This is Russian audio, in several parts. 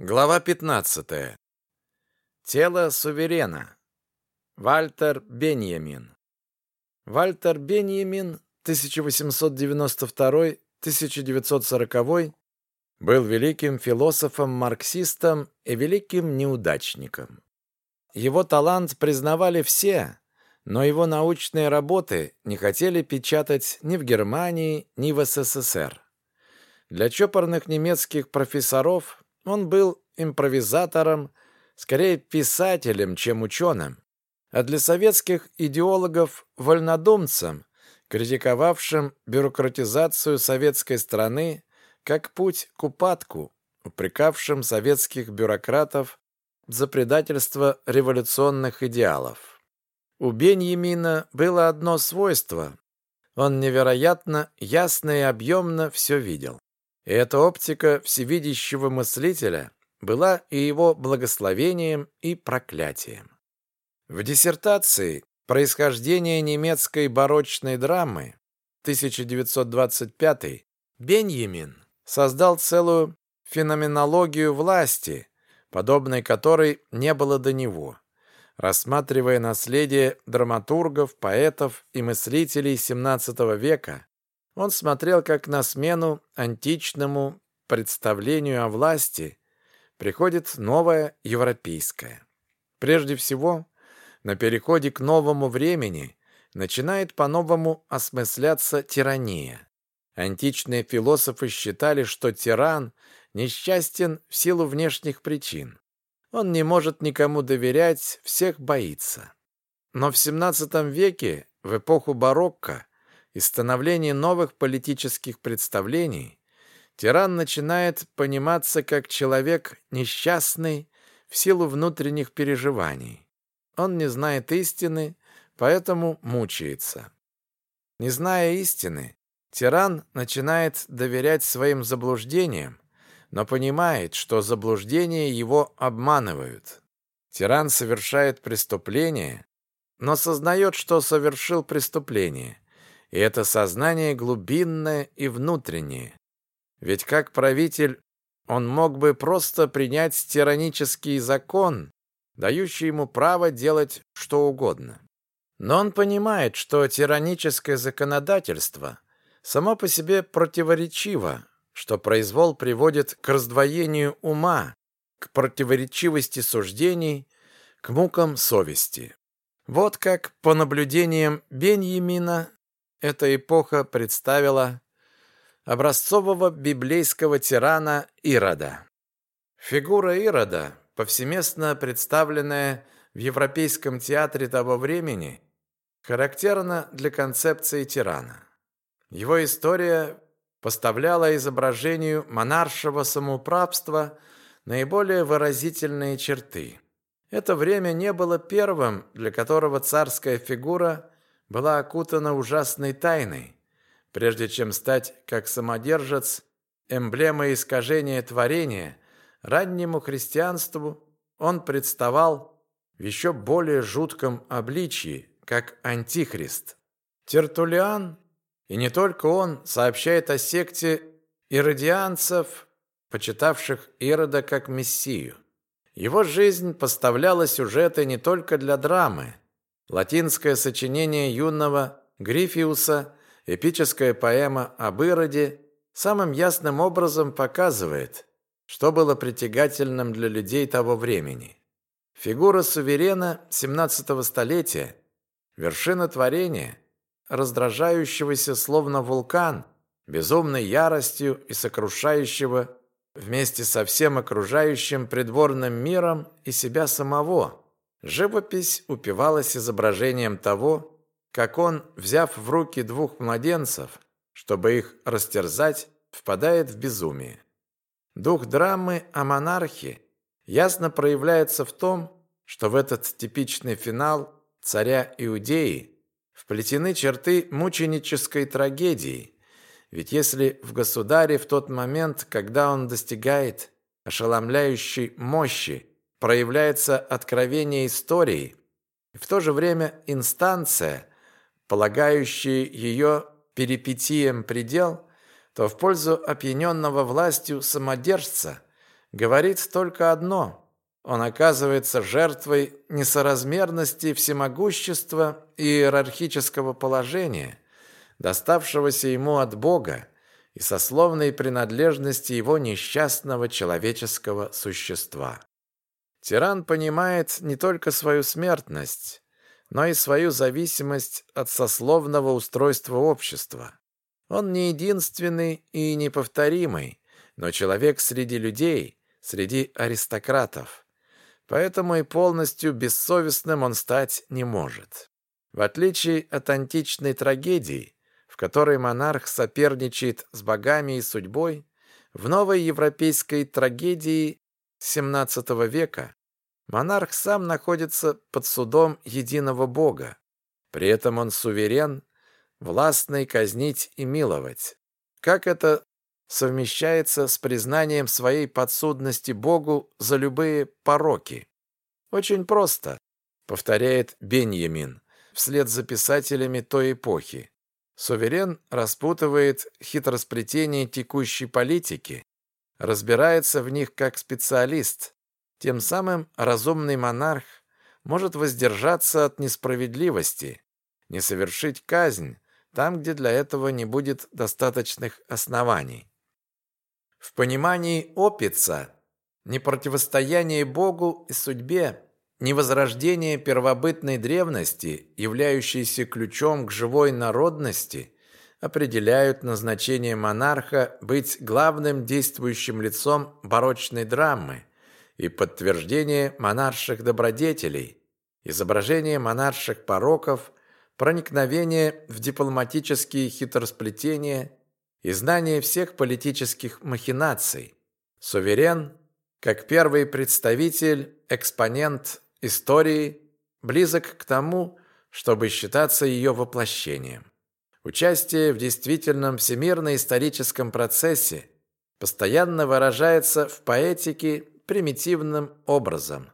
Глава 15. Тело суверена. Вальтер Беньямин. Вальтер Беньямин 1892-1940 был великим философом-марксистом и великим неудачником. Его талант признавали все, но его научные работы не хотели печатать ни в Германии, ни в СССР. Для чопорных немецких профессоров он был импровизатором, скорее писателем, чем ученым, а для советских идеологов – вольнодумцем, критиковавшим бюрократизацию советской страны как путь к упадку, упрекавшим советских бюрократов за предательство революционных идеалов. У Беньямина было одно свойство – он невероятно ясно и объемно все видел. Эта оптика всевидящего мыслителя была и его благословением, и проклятием. В диссертации «Происхождение немецкой барочной драмы» 1925 Беньямин создал целую феноменологию власти, подобной которой не было до него, рассматривая наследие драматургов, поэтов и мыслителей XVII века он смотрел как на смену античному представлению о власти приходит новое европейское. Прежде всего, на переходе к новому времени начинает по-новому осмысляться тирания. Античные философы считали, что тиран несчастен в силу внешних причин. Он не может никому доверять, всех боится. Но в XVII веке, в эпоху барокко, и становления новых политических представлений, тиран начинает пониматься как человек несчастный в силу внутренних переживаний. Он не знает истины, поэтому мучается. Не зная истины, тиран начинает доверять своим заблуждениям, но понимает, что заблуждения его обманывают. Тиран совершает преступление, но сознает, что совершил преступление, и это сознание глубинное и внутреннее. Ведь как правитель он мог бы просто принять тиранический закон, дающий ему право делать что угодно. Но он понимает, что тираническое законодательство само по себе противоречиво, что произвол приводит к раздвоению ума, к противоречивости суждений, к мукам совести. Вот как, по наблюдениям Беньямина, эта эпоха представила образцового библейского тирана Ирода. Фигура Ирода, повсеместно представленная в Европейском театре того времени, характерна для концепции тирана. Его история поставляла изображению монаршего самоуправства наиболее выразительные черты. Это время не было первым, для которого царская фигура была окутана ужасной тайной, прежде чем стать, как самодержец, эмблемой искажения творения, раннему христианству он представал в еще более жутком обличии, как антихрист. Тертулиан, и не только он, сообщает о секте иродианцев, почитавших Ирода как мессию. Его жизнь поставляла сюжеты не только для драмы, Латинское сочинение юного Грифиуса, эпическая поэма об Ироде, самым ясным образом показывает, что было притягательным для людей того времени. Фигура суверена 17 столетия, вершина творения, раздражающегося словно вулкан, безумной яростью и сокрушающего вместе со всем окружающим придворным миром и себя самого – Живопись упивалась изображением того, как он, взяв в руки двух младенцев, чтобы их растерзать, впадает в безумие. Дух драмы о монархе ясно проявляется в том, что в этот типичный финал царя Иудеи вплетены черты мученической трагедии, ведь если в государе в тот момент, когда он достигает ошеломляющей мощи, проявляется откровение истории, и в то же время инстанция, полагающая ее перипетиям предел, то в пользу опьяненного властью самодержца говорит только одно. Он оказывается жертвой несоразмерности всемогущества и иерархического положения, доставшегося ему от Бога, и сословной принадлежности его несчастного человеческого существа. Тиран понимает не только свою смертность, но и свою зависимость от сословного устройства общества. Он не единственный и неповторимый, но человек среди людей, среди аристократов. Поэтому и полностью бессовестным он стать не может. В отличие от античной трагедии, в которой монарх соперничает с богами и судьбой, в новой европейской трагедии XVII века монарх сам находится под судом единого бога. При этом он суверен, властный казнить и миловать. Как это совмещается с признанием своей подсудности Богу за любые пороки. Очень просто, повторяет Беньямин, вслед за писателями той эпохи. Суверен распутывает хитросплетения текущей политики, разбирается в них как специалист. Тем самым разумный монарх может воздержаться от несправедливости, не совершить казнь там, где для этого не будет достаточных оснований. В понимании Опица ни противостояние Богу и судьбе, ни возрождение первобытной древности, являющейся ключом к живой народности, определяют назначение монарха быть главным действующим лицом барочной драмы и подтверждение монарших добродетелей, изображение монарших пороков, проникновение в дипломатические хитросплетения и знание всех политических махинаций. Суверен, как первый представитель, экспонент истории, близок к тому, чтобы считаться ее воплощением. Участие в действительном всемирно-историческом процессе постоянно выражается в поэтике примитивным образом.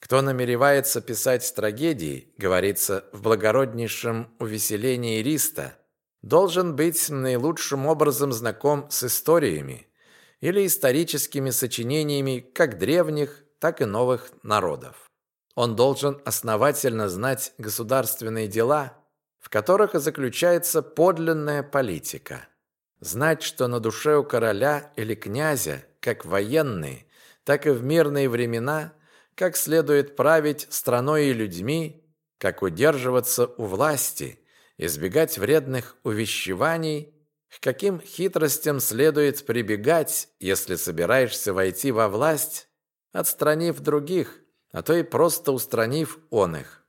Кто намеревается писать трагедии, говорится в благороднейшем увеселении Риста, должен быть наилучшим образом знаком с историями или историческими сочинениями как древних, так и новых народов. Он должен основательно знать государственные дела, в которых и заключается подлинная политика. Знать, что на душе у короля или князя, как военные, так и в мирные времена, как следует править страной и людьми, как удерживаться у власти – избегать вредных увещеваний, к каким хитростям следует прибегать, если собираешься войти во власть, отстранив других, а то и просто устранив он их.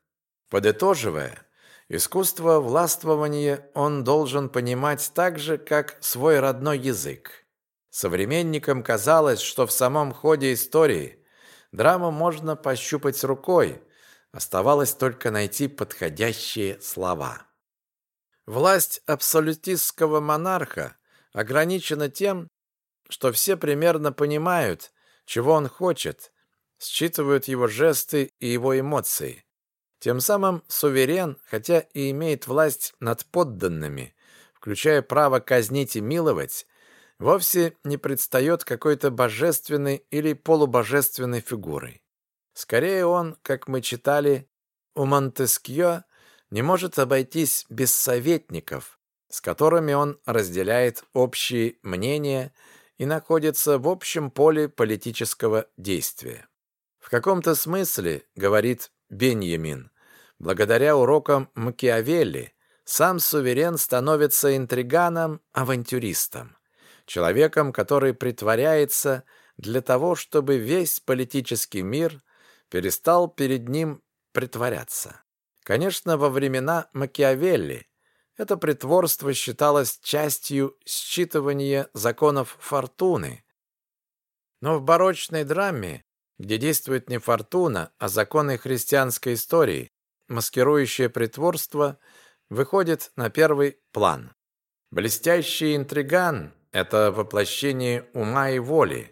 Подытоживая, искусство властвования он должен понимать так же, как свой родной язык. Современникам казалось, что в самом ходе истории драму можно пощупать рукой, оставалось только найти подходящие слова. Власть абсолютистского монарха ограничена тем, что все примерно понимают, чего он хочет, считывают его жесты и его эмоции. Тем самым суверен, хотя и имеет власть над подданными, включая право казнить и миловать, вовсе не предстает какой-то божественной или полубожественной фигурой. Скорее он, как мы читали, у Монтескьё не может обойтись без советников, с которыми он разделяет общие мнения и находится в общем поле политического действия. В каком-то смысле, говорит Беньямин, благодаря урокам Макиавелли, сам суверен становится интриганом, авантюристом, человеком, который притворяется для того, чтобы весь политический мир перестал перед ним притворяться. Конечно, во времена Макиавелли это притворство считалось частью считывания законов фортуны. Но в барочной драме, где действует не фортуна, а законы христианской истории, маскирующее притворство выходит на первый план. Блестящий интриган – это воплощение ума и воли.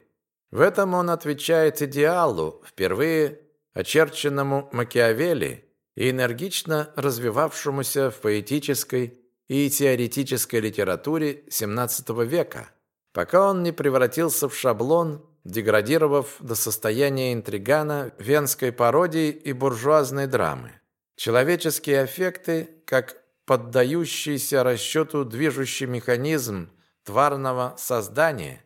В этом он отвечает идеалу, впервые очерченному Макиавелли, и энергично развивавшемуся в поэтической и теоретической литературе XVII века, пока он не превратился в шаблон деградировав до состояния интригана венской пародии и буржуазной драмы. Человеческие аффекты, как поддающийся расчету движущий механизм тварного создания,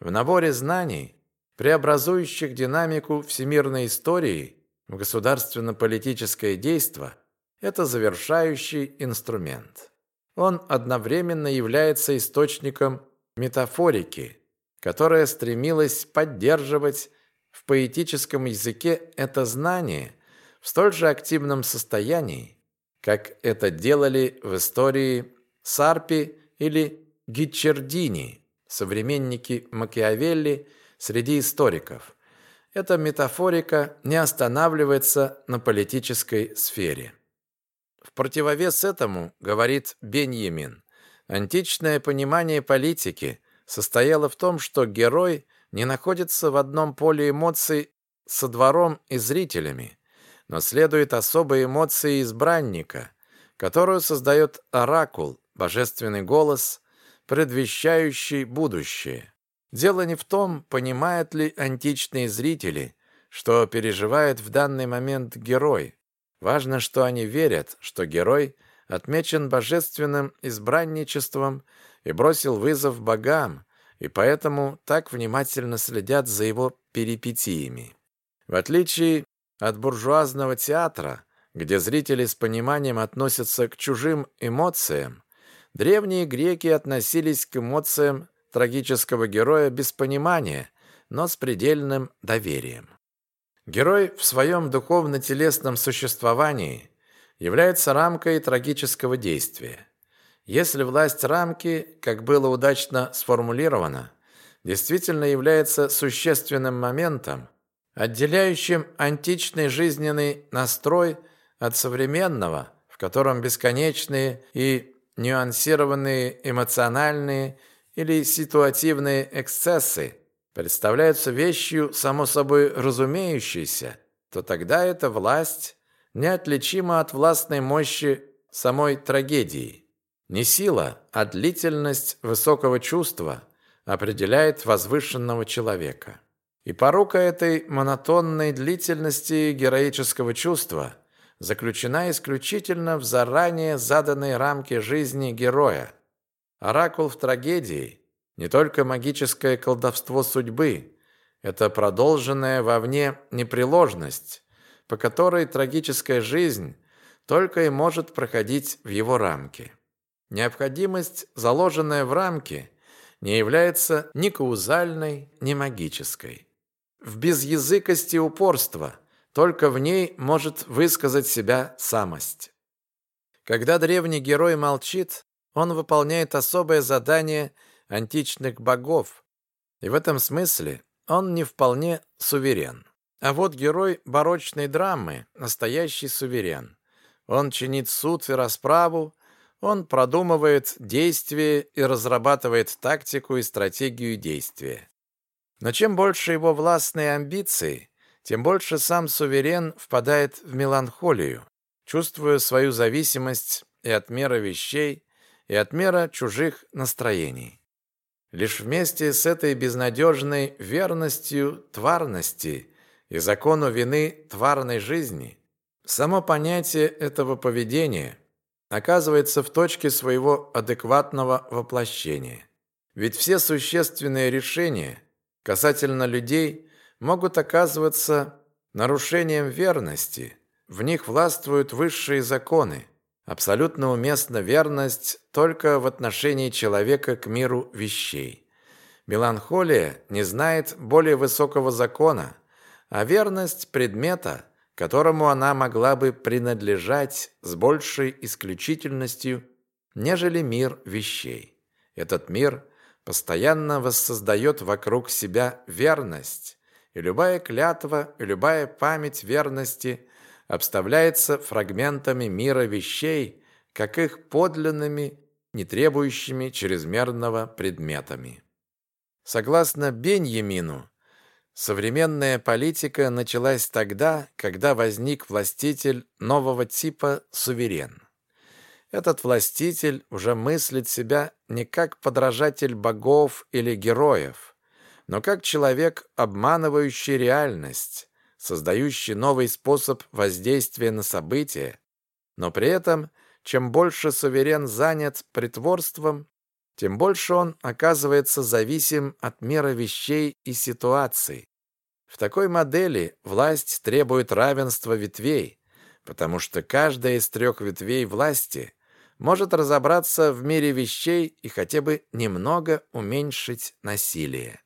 в наборе знаний, преобразующих динамику всемирной истории в государственно-политическое действо, это завершающий инструмент. Он одновременно является источником метафорики, которая стремилась поддерживать в поэтическом языке это знание в столь же активном состоянии, как это делали в истории Сарпи или Гичердини, современники Макиавелли среди историков. Эта метафорика не останавливается на политической сфере. В противовес этому, говорит Беньямин, античное понимание политики состояло в том, что герой не находится в одном поле эмоций со двором и зрителями, но следует особой эмоции избранника, которую создает оракул, божественный голос, предвещающий будущее. Дело не в том, понимают ли античные зрители, что переживает в данный момент герой, Важно, что они верят, что герой отмечен божественным избранничеством и бросил вызов богам, и поэтому так внимательно следят за его перипетиями. В отличие от буржуазного театра, где зрители с пониманием относятся к чужим эмоциям, древние греки относились к эмоциям трагического героя без понимания, но с предельным доверием. Герой в своем духовно-телесном существовании является рамкой трагического действия. Если власть рамки, как было удачно сформулировано, действительно является существенным моментом, отделяющим античный жизненный настрой от современного, в котором бесконечные и нюансированные эмоциональные или ситуативные эксцессы представляются вещью, само собой разумеющейся, то тогда эта власть неотличима от властной мощи самой трагедии. Не сила, а длительность высокого чувства определяет возвышенного человека. И порука этой монотонной длительности героического чувства заключена исключительно в заранее заданной рамке жизни героя. Оракул в трагедии – не только магическое колдовство судьбы, это продолженная вовне непреложность, по которой трагическая жизнь только и может проходить в его рамке. Необходимость, заложенная в рамке, не является ни каузальной, ни магической. В безязыкости упорства только в ней может высказать себя самость. Когда древний герой молчит, он выполняет особое задание – античных богов, и в этом смысле он не вполне суверен. А вот герой барочной драмы – настоящий суверен. Он чинит суд и расправу, он продумывает действия и разрабатывает тактику и стратегию действия. Но чем больше его властные амбиции, тем больше сам суверен впадает в меланхолию, чувствуя свою зависимость и от меры вещей, и от мера чужих настроений. Лишь вместе с этой безнадежной верностью тварности и закону вины тварной жизни само понятие этого поведения оказывается в точке своего адекватного воплощения. Ведь все существенные решения касательно людей могут оказываться нарушением верности, в них властвуют высшие законы, Абсолютно уместна верность только в отношении человека к миру вещей. Меланхолия не знает более высокого закона, а верность предмета, которому она могла бы принадлежать с большей исключительностью, нежели мир вещей. Этот мир постоянно воссоздает вокруг себя верность, и любая клятва, и любая память верности – обставляется фрагментами мира вещей, как их подлинными, не требующими чрезмерного предметами. Согласно Беньямину, современная политика началась тогда, когда возник властитель нового типа суверен. Этот властитель уже мыслит себя не как подражатель богов или героев, но как человек, обманывающий реальность, создающий новый способ воздействия на события, но при этом, чем больше суверен занят притворством, тем больше он оказывается зависим от мира вещей и ситуаций. В такой модели власть требует равенства ветвей, потому что каждая из трех ветвей власти может разобраться в мире вещей и хотя бы немного уменьшить насилие.